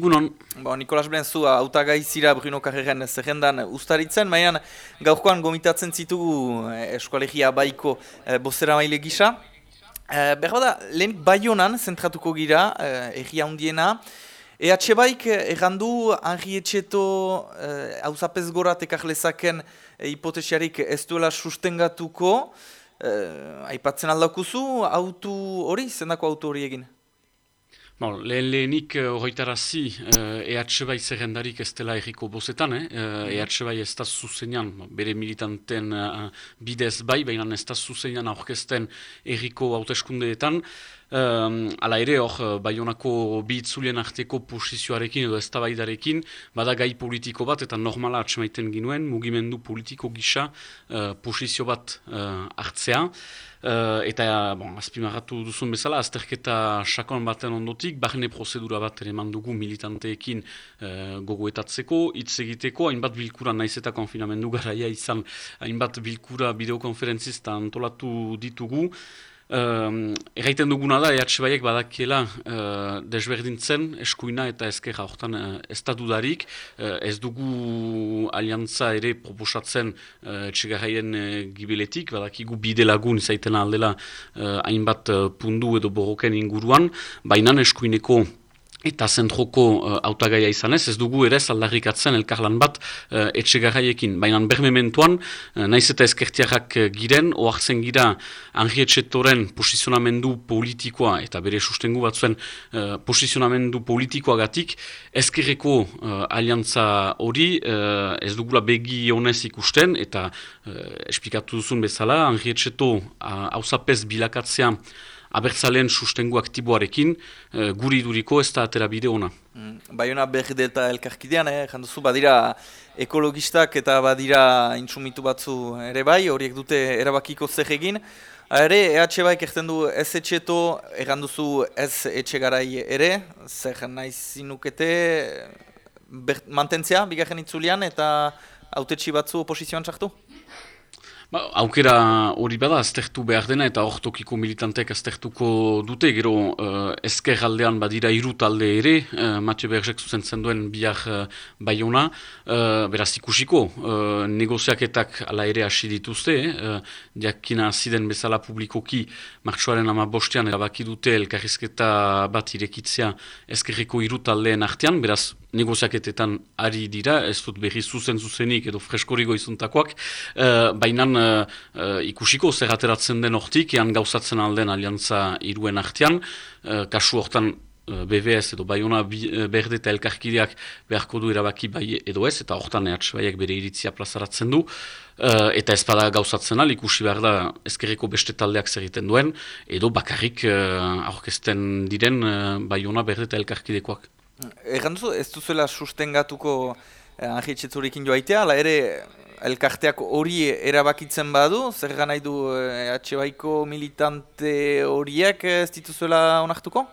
Gunon. Bo, Nikolas Brenzu, autagai zira Bruno Carreren zerrendan ustaritzen, maian gaurkoan gomitatzen zitugu eh, eskualegia baiko eh, bozera maile gisa. Eh, Berba da, lehenik baionan zentratuko gira, eh, egia hundiena. EH baik errandu Henri Etxeto eh, hauzapez gora tekarlezaken eh, hipotesiarik ez duela sustengatuko. Eh, aipatzen aldaukuzu, autu hori, zendako autu hori egin? Bon, lehen lehenik horretarazi uh, uh, EH bai zerrendarik ez dela erriko bozetan, eh? uh, EH bai ez da zuzenean, bere militanten uh, bidez bai, baina ez da zuzenean aurkezten erriko hauteskundeetan. Um, ala ere hor, baionako bihitzulien arteko posizioarekin edo ez baidarekin, bada gai politiko bat eta normala atxemaiten ginuen, mugimendu politiko gisa uh, posizio bat uh, hartzea. Uh, eta, bon, azpimarratu duzun bezala, azterketa sakon baten ondotik, barne prozedura bat ere mandugu militanteekin uh, gogoetatzeko, hitz egiteko, hainbat bilkura naiz eta konfinamendu garaia izan, hainbat bilkura bideokonferentzista antolatu ditugu, Uh, Erraiten duguna da, EH Baiek badakiela uh, desberdintzen eskuina eta ezkerra horretan uh, ez da dudarik. Uh, ez dugu aliantza ere proposatzen uh, etxegarraien uh, gibiletik, badakigu bide lagun izaiten aldela uh, hainbat uh, pundu edo borroken inguruan, baina eskuineko eta zentroko uh, autagaia izan ez, ez dugu ere zaldarrikatzen elkarlan bat uh, etxegarraiekin. Baina bermementuan, uh, naiz eta ezkertiarrak uh, giren, oartzen gira Henri Etxetoren posizionamendu politikoa eta bere sustengu batzuen uh, posizionamendu politikoagatik ezkerreko uh, aliantza hori uh, ez dugula begi honez ikusten eta uh, esplikatu duzun bezala, Henri Etxeto hausapez uh, bilakatzea abertzaleen sustengu aktiboarekin e, guri duriko ez da atera bide ona. Mm, Baiona berde eta elkarkidean, eh, janduzu, badira ekologistak eta badira intsumitu batzu ere bai, horiek dute erabakiko zer egin. Ere, EH baik erten du ez etxeto, erranduzu ez etxegarai ere, zer nahi zinukete mantentzea, bigarren itzulian, eta autetxi batzu oposizioan txartu? Ba, aukera hori bada aztertu behar dena eta ortokiko militantek aztertuko dute, gero uh, ezker aldean badira iru talde ere, uh, Mateo Berzek zuzen duen bihar uh, baiona, uh, beraz ikusiko, uh, negoziaketak ala ere hasi dituzte, uh, diakina ziden bezala publikoki martxoaren ama bostean erabaki dute elkarrizketa bat irekitzea ezkerreko iru taldeen artean, beraz negoziaketetan ari dira, ez dut berri zuzen zuzenik edo freskoriko izuntakoak, uh, baina uh, ikusiko zer ateratzen den hortik, ean gauzatzen alden aliantza iruen artean, uh, kasu hortan BBS edo Bayona berde eta elkarkideak beharko du erabaki bai edo ez, eta hortan baiak bere iritzia plazaratzen du, uh, eta ez bada gauzatzen al, ikusi behar da ezkerreko beste taldeak zer egiten duen, edo bakarrik uh, aurkezten diren uh, Bayona berde eta elkarkidekoak. Errandu, ez duzuela sustengatuko eh, anjitzetzurikin joaitea, ala ere elkarteak hori erabakitzen badu, zer nahi du eh, baiko militante horiek ez dituzuela onartuko?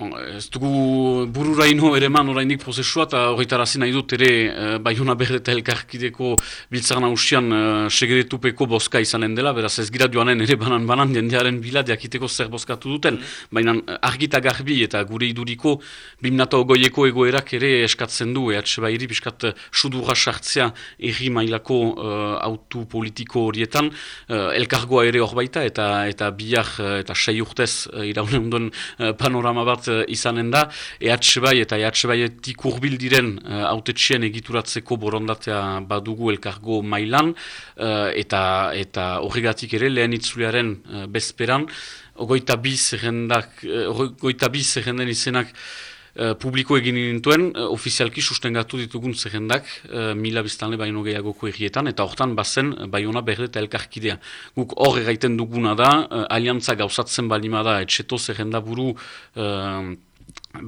Ez dugu bururaino ere man orainik prozesua eta horretarazi nahi dut ere e, Bayona Berde eta Elkarkideko biltzaren hausian e, segeretupeko boska izanen dela, beraz ez gira joanen ere banan-banan jendearen bila diakiteko zer boskatu duten, mm. baina eh, argita garbi eta gure iduriko bimnata ogoieko egoerak ere eskatzen du, ehatxe bairi biskat sudurra sartzea erri mailako autu politiko horietan, e, elkargoa ere hor baita eta eta bihar eta sei urtez e, iraunen duen panorama bat izanen da, EH bai eta EH bai urbil diren uh, autetxien egituratzeko borondatea badugu elkargo mailan, uh, eta eta horregatik ere lehen itzulearen bezperan, ogoita bi zerrendak, uh, izenak, Uh, publiko egin nintuen, uh, ofizialki sustengatu ditugun zerrendak uh, mila biztanle baino gehiagoko egietan, eta hortan bazen baiona berde eta elkarkidea. Guk hor egaiten duguna da, uh, aliantza gauzatzen balima da, etxeto zerrenda buru uh,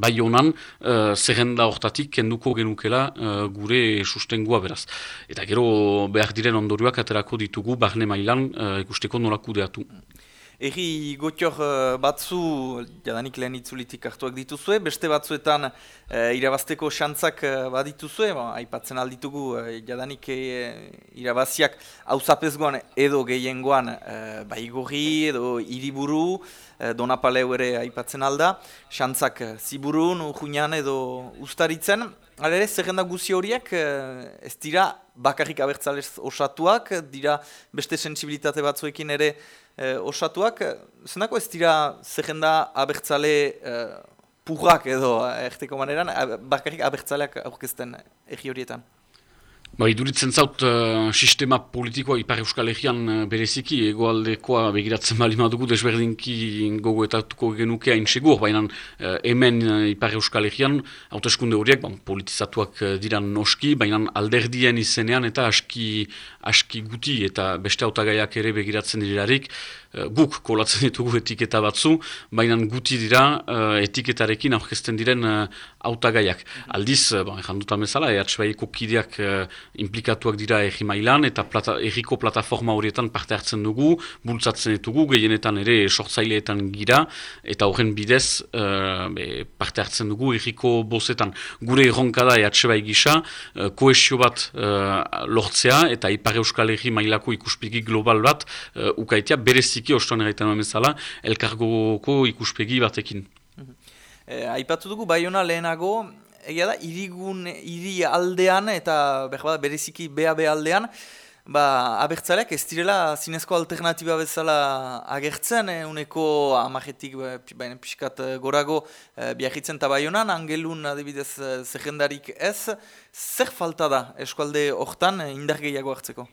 baionan uh, zerrenda hortatik kenduko genukela gure sustengua beraz. Eta gero behar diren ondorioak aterako ditugu, barne mailan uh, ikusteko nolakudeatu. Eri gotior uh, batzu, jadanik lehen itzulitik hartuak dituzue, beste batzuetan uh, irabazteko xantzak uh, badituzue, ba, aipatzen alditugu uh, jadanik uh, irabaziak hauzapezgoan edo gehiengoan uh, baigorri edo hiriburu, donapaleu ere aipatzen alda, xantzak uh, ziburun, urhunean edo ustaritzen, Hala ere, zerrenda guzi horiek, ez dira bakarrik abertzalez osatuak, dira beste sensibilitate batzuekin ere eh, osatuak, zenako ez dira zerrenda abertzale eh, purrak edo, erteko maneran, bakarrik abertzaleak aurkezten egi horietan. Ba, iduritzen zaut uh, sistema politikoa Ipar Euskal Herrian uh, bereziki egoaldekoa begiratzen bali madugu desberdinki gogoetatuko genuke hain baina uh, hemen uh, Ipar Euskal Herrian hauteskunde horiek bon, politizatuak uh, diran noski, baina alderdien izenean eta aski, aski guti eta beste hautagaiak ere begiratzen dirarik, Eh, guk kolatzen ditugu etiketa batzu, baina guti dira uh, etiketarekin aurkezten diren uh, autagaiak. Aldiz, uh, ba, janduta bezala, EHBaiko kideak implikatuak dira egi mailan, eta plata, erriko plataforma horietan parte hartzen dugu, bultzatzen ditugu, gehienetan ere sortzaileetan gira, eta horren bidez be, parte hartzen dugu erriko bozetan. Gure erronka da EHBai gisa, koesio bat lortzea, eta ipar euskal erri mailako ikuspegi global bat, uh, ukaitea berezik bereziki ostoan egiten bezala, elkargoko ikuspegi batekin. E, aipatu dugu, Bayona lehenago, egia da, irigun, iri aldean eta behar bereziki BAB aldean, ba, abertzaleak ez direla zinezko alternatiba bezala agertzen, eh, uneko amaretik baina pixkat eh, gorago eh, biarritzen eta baionan, angelun adibidez eh, zehendarik ez, zer falta da eskualde hortan eh, indar gehiago hartzeko?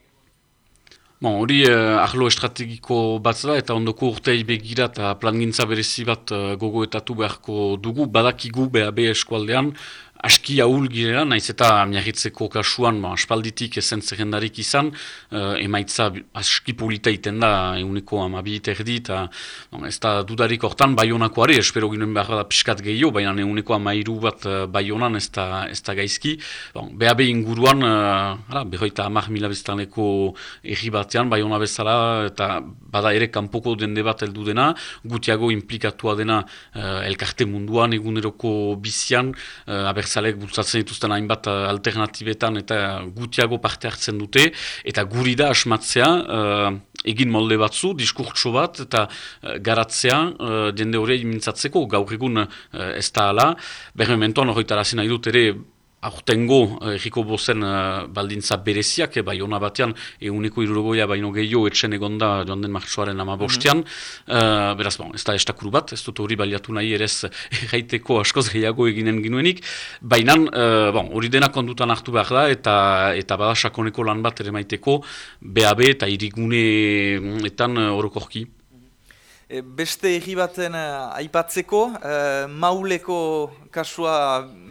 Bon, hori eh, ahlo estrategiko bat da eta ondoko urtei begira eta plangintza berezi bat eh, gogoetatu beharko dugu, badakigu BAB eskualdean, aski ahul girela, naiz eta miagitzeko kasuan, ma, aspalditik esen zerrendarik izan, uh, emaitza aski polita iten da, eguneko amabit erdi, eta ez da dudarik hortan, baionakoare, espero ginen behar da piskat gehiago, baina eguneko amairu bat uh, baionan ez da, ez da gaizki. Bon, BAB inguruan, uh, behoita amak mila beztaneko erri batean, baiona bezala, eta bada ere kanpoko dende bat heldu dena, gutiago implikatua dena uh, elkarte munduan, eguneroko bizian, uh, abertzalek bultzatzen dituzten hainbat eh, alternatibetan eta gutiago parte hartzen dute, eta guri da asmatzea uh, egin molde batzu, diskurtso bat, eta uh, garatzea uh, jende hori mintzatzeko, gaur egun uh, ez da ala, berme mentoan horretarazin nahi dut ere, aurtengo erriko bozen uh, baldintza bereziak, e, bai hona batean, eguneko irurogoia baino gehiago etxen egonda joan den martxoaren ama bostean. Mm beraz, bon, ez da estakuru bat, ez dut hori baliatu nahi ere erraiteko askoz gehiago eginen ginuenik. Baina, uh, bon, hori dena kondutan hartu behar da, eta eta bada sakoneko lan bat ere maiteko, BAB eta iriguneetan uh, orokorki. Beste erri baten aipatzeko, uh, mauleko kasua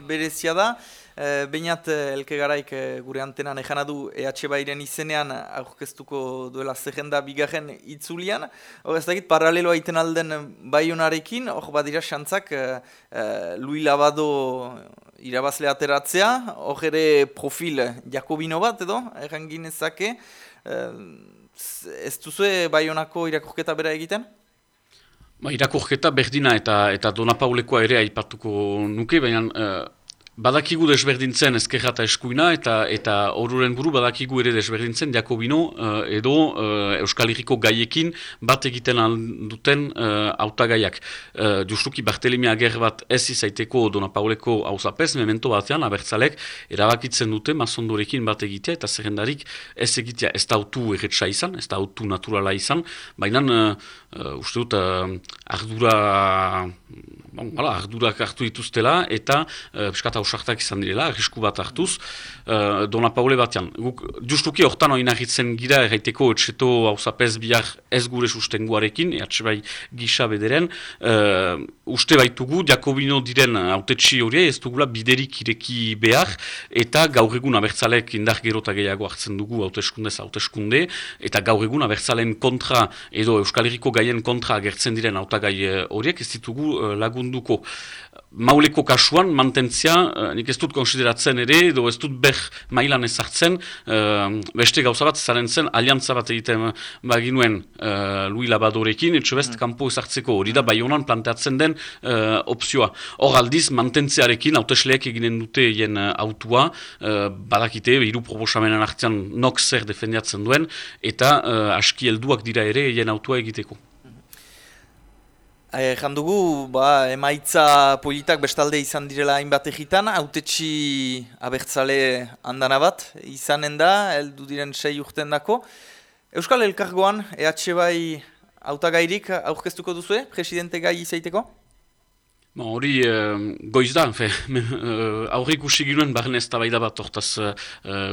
berezia da, E, Bainat eh, elke garaik eh, gure antenan ejana du EH Bairen izenean aurkeztuko duela zerrenda bigarren itzulian. Hor ez dakit paraleloa iten alden baionarekin, hor badira xantzak e, Lui Labado irabazle ateratzea, hor ere profil Jakobino bat edo, erran ginezake. E, ez duzue baionako irakurketa bera egiten? Ba, irakurketa berdina eta eta Dona Paulekoa ere aipatuko nuke, baina Badakigu desberdintzen ezkerra eta eskuina eta eta oruren buru badakigu ere desberdintzen Jakobino uh, edo uh, Euskal Herriko gaiekin bat egiten duten uh, autagaiak. Uh, justuki Bartelemi ager bat ez izaiteko Dona Pauleko hauzapez, memento batean abertzalek erabakitzen dute mazondorekin bat egitea eta zerrendarik ez egitea ez da autu erretsa izan, ez da autu naturala izan, baina uh, uste dut ardura bon, hala, ardurak hartu dituztela eta uh, piskata usartak izan direla, arrisku bat hartuz, uh, Dona Paule batean. Guk, justuki hortan hori nahitzen gira erraiteko etxeto hausapez bihar ez gure sustenguarekin, ehatxe bai gisa bederen, uh, uste baitugu, Jakobino diren autetxi hori ez dugula biderik ireki behar, eta gaur egun abertzalek indar gerota gehiago hartzen dugu hauteskundez hauteskunde, eta gaur egun abertzalen kontra edo Euskal Herriko gaien kontra agertzen diren hautagai horiek ez ditugu lagun munduko. Mauleko kasuan mantentzia, uh, nik ez dut konsideratzen ere, edo ez dut beh mailan ezartzen, uh, beste gauza bat zaren zen, aliantza bat egiten baginuen uh, Lui Labadorekin, etxe best mm. kanpo ezartzeko hori da, bai honan planteatzen den uh, opzioa. Hor aldiz, mantentziarekin, hautesleak eginen dute uh, autua, uh, badakite, hiru proposamenan artean nok zer defendiatzen duen, eta uh, aski helduak dira ere jen autua egiteko. Eh, dugu, ba, emaitza politak bestalde izan direla hainbat egitan, autetxi abertzale handana bat izanen da, heldu diren sei urten dako. Euskal Elkargoan, EH bai autagairik aurkeztuko duzu, presidente gai izaiteko? Ba, hori uh, goiz da, fe, uh, aurre ikusi ginoen barren ez da bat ortaz uh,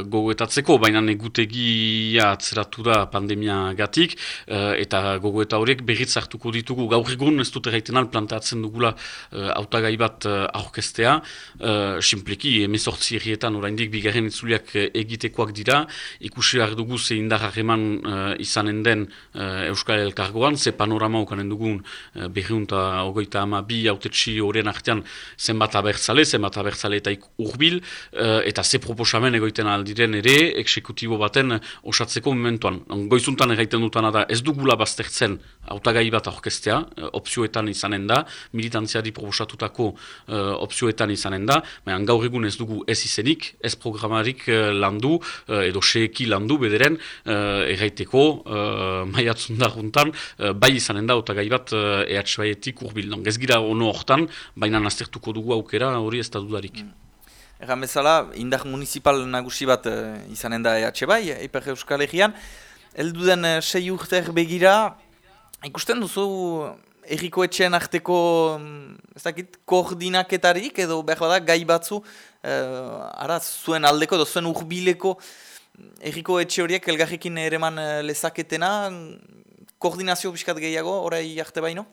gogoetatzeko, baina negutegia atzeratu da pandemia gatik, uh, eta gogoeta horiek berriz hartuko ditugu. Gaur egun ez dut erraiten al plantatzen dugula uh, autagai bat uh, aurkestea, uh, simpleki emezortzi errietan oraindik bigarren itzuliak egitekoak dira, ikusi behar dugu ze indar harreman uh, izanen den Euskal Elkargoan, ze panorama okanen dugun uh, berriunta ogoita ama bi autetxi horien artean zenbat abertzale, zenbat abertzale eta urbil, uh, eta ze proposamen egoiten aldiren ere, eksekutibo baten osatzeko momentuan. Goizuntan egiten dutana da ez dugula baztertzen autagai bat aurkestea, uh, opzioetan izanen da, militantziari proposatutako uh, opzioetan izanen da, baina gaur egun ez dugu ez izenik, ez programarik uh, landu, uh, edo seeki landu bederen, uh, erraiteko, uh, maiatzun da juntan, uh, bai izanen da autagai bat uh, EH baietik urbil. Ez gira ono hortan, baina naztertuko dugu aukera hori ez da dudarik. Mm. Egan bezala, indar municipal nagusi bat uh, izanen da EH bai, Eiper Euskal Herrian. Eldu den uh, sei urter begira, ikusten duzu erriko etxean arteko mm, ez dakit, koordinaketarik edo behar bada gai batzu uh, ara, zuen aldeko edo zuen urbileko erriko etxe horiek elgarrekin ereman lezaketena koordinazio biskat gehiago, orai arte baino?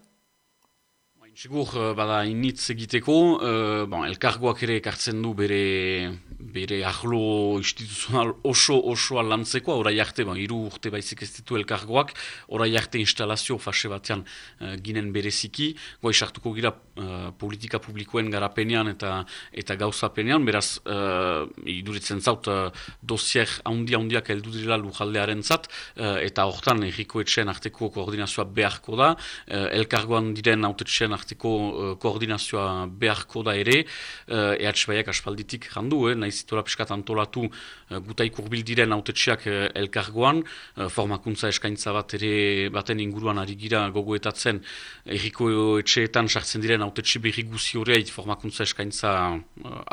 Sigur, eh, bada initz egiteko, uh, bon, elkargoak ere ekartzen du bere bere ahlo instituzional oso oso lantzeko, orai arte, ba, iru urte baizik ez ditu elkargoak, orai arte instalazio fase batean uh, ginen bereziki, goa isartuko gira uh, politika publikoen garapenean eta eta gauzapenean, beraz, uh, iduritzen zaut, uh, dosier handia handiak heldu direla lujaldearen zat, uh, eta hortan erriko etxean arteko koordinazioa beharko da, uh, elkargoan diren autetxean arteko uh, koordinazioa beharko da ere, uh, EH Baiak aspalditik randu, eh, zituela piskat antolatu uh, gutaik urbil diren autetxeak uh, elkargoan, uh, formakuntza eskaintza bat ere baten inguruan ari gira gogoetatzen. Erriko etxeetan sartzen diren autetxe berri guzi horreit formakuntza eskaintza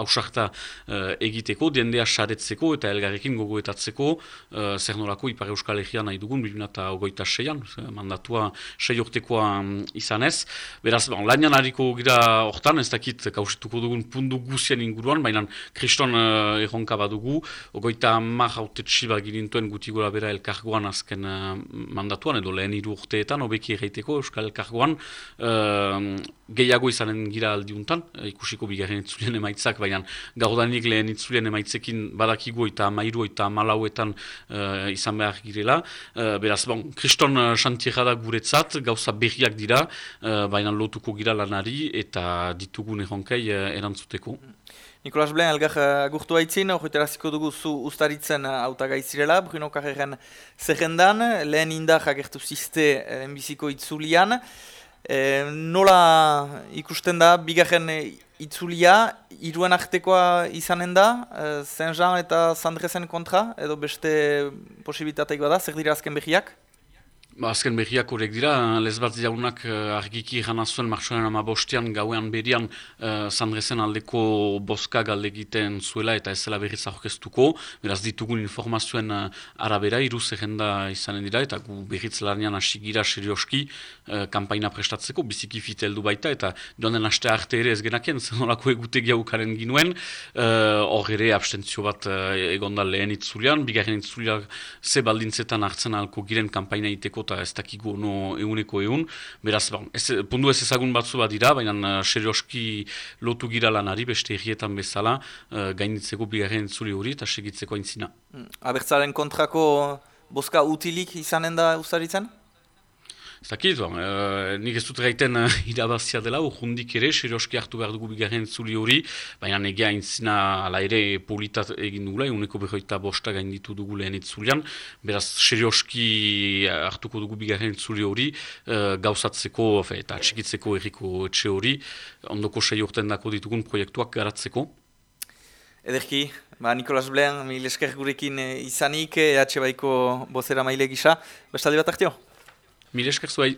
hausarta uh, egiteko, diendea saretzeko eta elgarrekin gogoetatzeko. Uh, zer nolako Ipar Euskal Herrian nahi dugun, biluna eta mandatua sei urtekoa um, izanez. Beraz, bon, lanian hariko gira hortan, ez dakit kausituko dugun pundu guzien inguruan, baina kriston uh, erronka badugu, ogoita mar haute txiba gilintuen guti gura bera elkargoan azken uh, mandatuan, edo lehen iru urteetan, obeki erraiteko Euskal Elkargoan, uh, gehiago izanen gira aldiuntan, ikusiko bigarren itzulien emaitzak, baina gaudanik lehen itzulien emaitzekin badakigu eta mairu eta malauetan uh, izan behar girela. Uh, beraz, bon, kriston uh, da guretzat, gauza berriak dira, uh, baina lotuko gira lanari eta ditugun erronkei uh, erantzuteko. Nikolas Blen, elgar agurtu haitzin, horretaraziko dugu zu ustaritzen autagai zirela, Bruno Carreren zerrendan, lehen indar agertu ziste eh, enbiziko itzulian. E, nola ikusten da, bigarren itzulia, iruen artekoa izanen da, e, Saint-Jean eta Sandrezen kontra, edo beste posibilitateik bada, zer dira azken behiak? Ba, azken behiak horrek dira, lezbat jaunak uh, argiki jana zuen marxoaren ama bostean gauean berian uh, Sandrezen aldeko boska galde egiten zuela eta ez zela berriz aurkeztuko, beraz ditugun informazioen uh, arabera, iruz egenda izanen dira, eta gu berriz lanian hasi gira serioski uh, kampaina prestatzeko, biziki fite baita, eta joan den aste arte ere ez genaken, zenolako egute giaukaren ginuen, hor uh, ere abstentzio bat uh, egonda lehen itzulian, bigarren itzulian ze baldintzetan hartzen alko giren kampaina iteko eta ez dakigu no eguneko egun. Beraz, bon, ez, pundu ez ezagun batzu bat dira, baina uh, serioski lotu gira lanari, beste errietan bezala, uh, gainitzeko bigarren zuri hori eta segitzeko aintzina. Mm. Abertzaren kontrako boska utilik izanen da ustaritzen? Zakit, bon, uh, nik ez dut gaiten uh, irabazia dela, urrundik ere, serioski hartu behar dugu bigarren zuli hori, baina nege haintzina ala ere politat egin dugula, uneko behoita bosta gain ditu dugu lehen itzulian, beraz serioski hartuko dugu bigarren zuli hori, uh, gauzatzeko, fe, eta txikitzeko erriko etxe hori, ondoko sei urten dako ditugun proiektuak garatzeko. Ederki, ba, Nikolas Blean, mil esker gurekin izanik, EH Baiko bozera maile gisa, bestaldi bat hartio? Mil esker zuai.